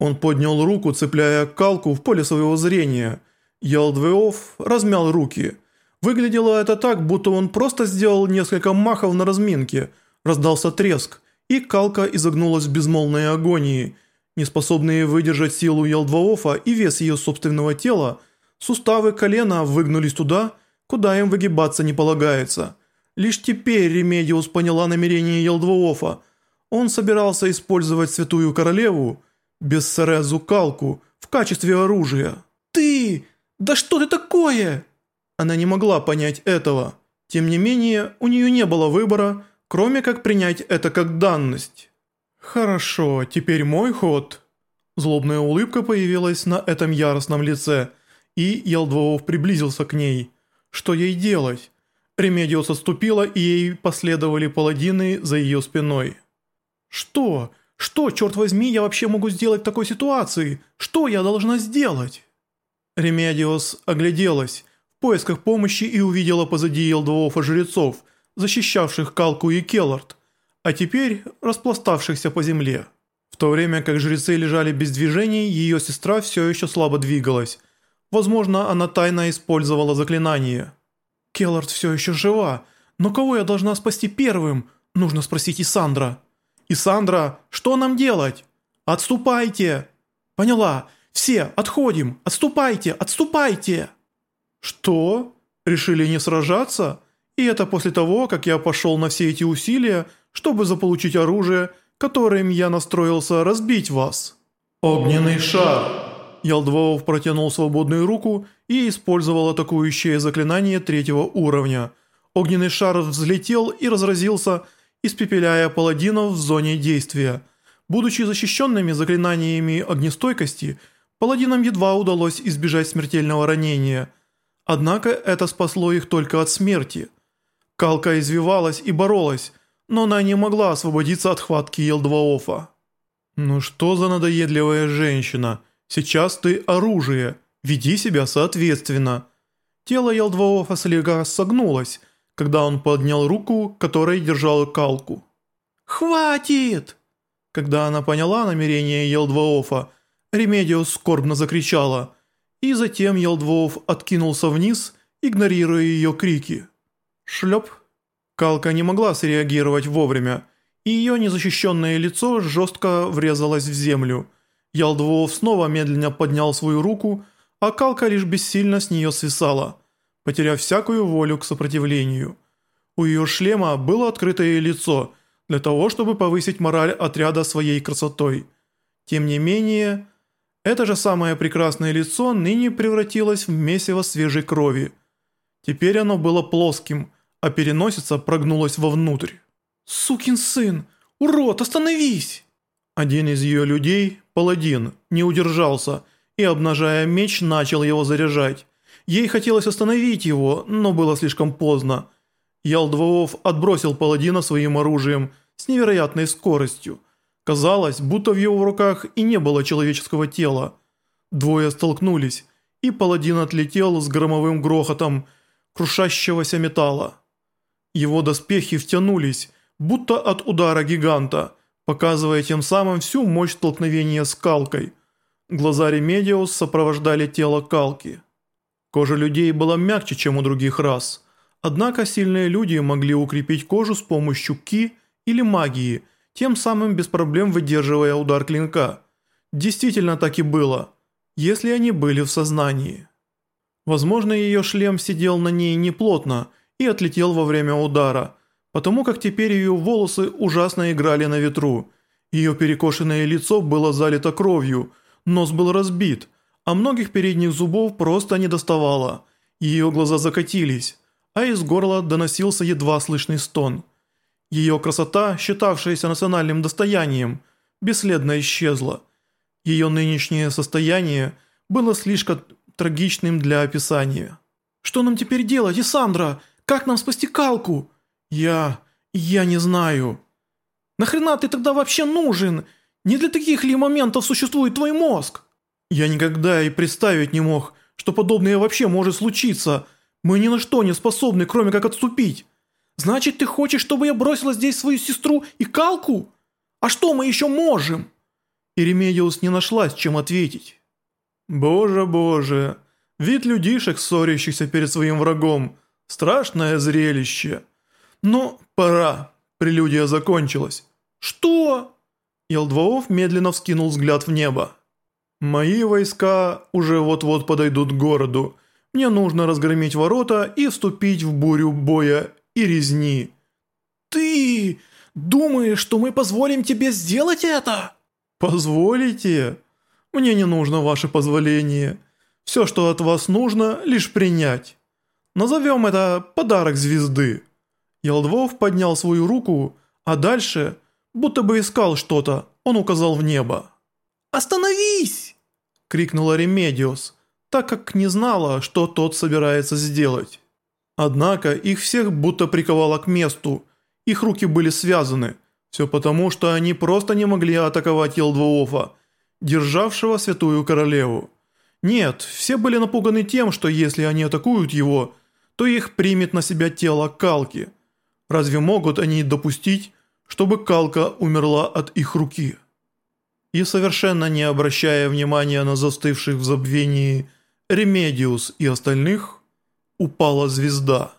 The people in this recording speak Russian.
Он поднял руку, цепляя Калку в поле своего зрения. Ялдваоф размял руки. Выглядело это так, будто он просто сделал несколько махов на разминке. Раздался треск, и Калка изогнулась в безмолвной агонии. Неспособные выдержать силу Ялдваофа и вес ее собственного тела, суставы колена выгнулись туда, куда им выгибаться не полагается. Лишь теперь Ремедиос поняла намерение Ялдваофа. Он собирался использовать Святую Королеву, Бессерезу Калку, в качестве оружия. «Ты! Да что ты такое?» Она не могла понять этого. Тем не менее, у нее не было выбора, кроме как принять это как данность. «Хорошо, теперь мой ход». Злобная улыбка появилась на этом яростном лице, и Елдвоов приблизился к ней. Что ей делать? Ремедиос отступила, и ей последовали паладины за ее спиной. «Что? Что, черт возьми, я вообще могу сделать в такой ситуации? Что я должна сделать?» Ремедиос огляделась в поисках помощи и увидела позади Ялдваофа жрецов, защищавших Калку и Келарт, а теперь распластавшихся по земле. В то время как жрецы лежали без движений, ее сестра все еще слабо двигалась. Возможно, она тайно использовала заклинание. «Келлард все еще жива, но кого я должна спасти первым? Нужно спросить Исандра». «Исандра, что нам делать?» «Отступайте!» «Поняла. Все, отходим! Отступайте! Отступайте!» «Что? Решили не сражаться? И это после того, как я пошел на все эти усилия, чтобы заполучить оружие, которым я настроился разбить вас?» «Огненный шар!» Ялдвоов протянул свободную руку и использовал атакующее заклинание третьего уровня. Огненный шар взлетел и разразился, испепеляя паладинов в зоне действия. Будучи защищенными заклинаниями огнестойкости, паладинам едва удалось избежать смертельного ранения. Однако это спасло их только от смерти. Калка извивалась и боролась, но она не могла освободиться от хватки Ялдваофа. «Ну что за надоедливая женщина? Сейчас ты оружие, веди себя соответственно». Тело Ялдваофа слегка согнулось, когда он поднял руку, которой держал Калку. «Хватит!» Когда она поняла намерение Ялдваофа, Ремедиос скорбно закричала, и затем Ялдваоф откинулся вниз, игнорируя ее крики. Шлеп. Калка не могла среагировать вовремя, и ее незащищенное лицо жестко врезалось в землю. Ялдвоов снова медленно поднял свою руку, а Калка лишь бессильно с нее свисала потеряв всякую волю к сопротивлению. У ее шлема было открытое лицо для того, чтобы повысить мораль отряда своей красотой. Тем не менее, это же самое прекрасное лицо ныне превратилось в месиво свежей крови. Теперь оно было плоским, а переносица прогнулась вовнутрь. «Сукин сын! Урод, остановись!» Один из ее людей, паладин, не удержался и, обнажая меч, начал его заряжать. Ей хотелось остановить его, но было слишком поздно. Ялдвоов отбросил паладина своим оружием с невероятной скоростью. Казалось, будто в его руках и не было человеческого тела. Двое столкнулись, и паладин отлетел с громовым грохотом крушащегося металла. Его доспехи втянулись, будто от удара гиганта, показывая тем самым всю мощь столкновения с Калкой. Глаза Ремедиос сопровождали тело Калки. Кожа людей была мягче, чем у других рас. Однако сильные люди могли укрепить кожу с помощью ки или магии, тем самым без проблем выдерживая удар клинка. Действительно так и было, если они были в сознании. Возможно, ее шлем сидел на ней неплотно и отлетел во время удара, потому как теперь ее волосы ужасно играли на ветру. Ее перекошенное лицо было залито кровью, нос был разбит – а многих передних зубов просто не доставало. Ее глаза закатились, а из горла доносился едва слышный стон. Ее красота, считавшаяся национальным достоянием, бесследно исчезла. Ее нынешнее состояние было слишком трагичным для описания. «Что нам теперь делать, Исандра? Как нам спасти Калку?» «Я... я не знаю». «Нахрена ты тогда вообще нужен? Не для таких ли моментов существует твой мозг?» Я никогда и представить не мог, что подобное вообще может случиться. Мы ни на что не способны, кроме как отступить. Значит, ты хочешь, чтобы я бросила здесь свою сестру и Калку? А что мы еще можем?» и Ремедиос не нашлась, чем ответить. Боже, боже, вид людишек, ссорящихся перед своим врагом, страшное зрелище. Но пора, прелюдия закончилась. Что? Ялдваоф медленно вскинул взгляд в небо. «Мои войска уже вот-вот подойдут к городу. Мне нужно разгромить ворота и вступить в бурю боя и резни». «Ты думаешь, что мы позволим тебе сделать это?» «Позволите? Мне не нужно ваше позволение. Все, что от вас нужно, лишь принять. Назовем это подарок звезды». Елдвов поднял свою руку, а дальше, будто бы искал что-то, он указал в небо. «Остановись!» – крикнула Ремедиос, так как не знала, что тот собирается сделать. Однако их всех будто приковало к месту, их руки были связаны, все потому, что они просто не могли атаковать Ялдваофа, державшего Святую Королеву. Нет, все были напуганы тем, что если они атакуют его, то их примет на себя тело Калки. Разве могут они допустить, чтобы Калка умерла от их руки? И совершенно не обращая внимания на застывших в забвении Ремедиос и остальных, упала звезда.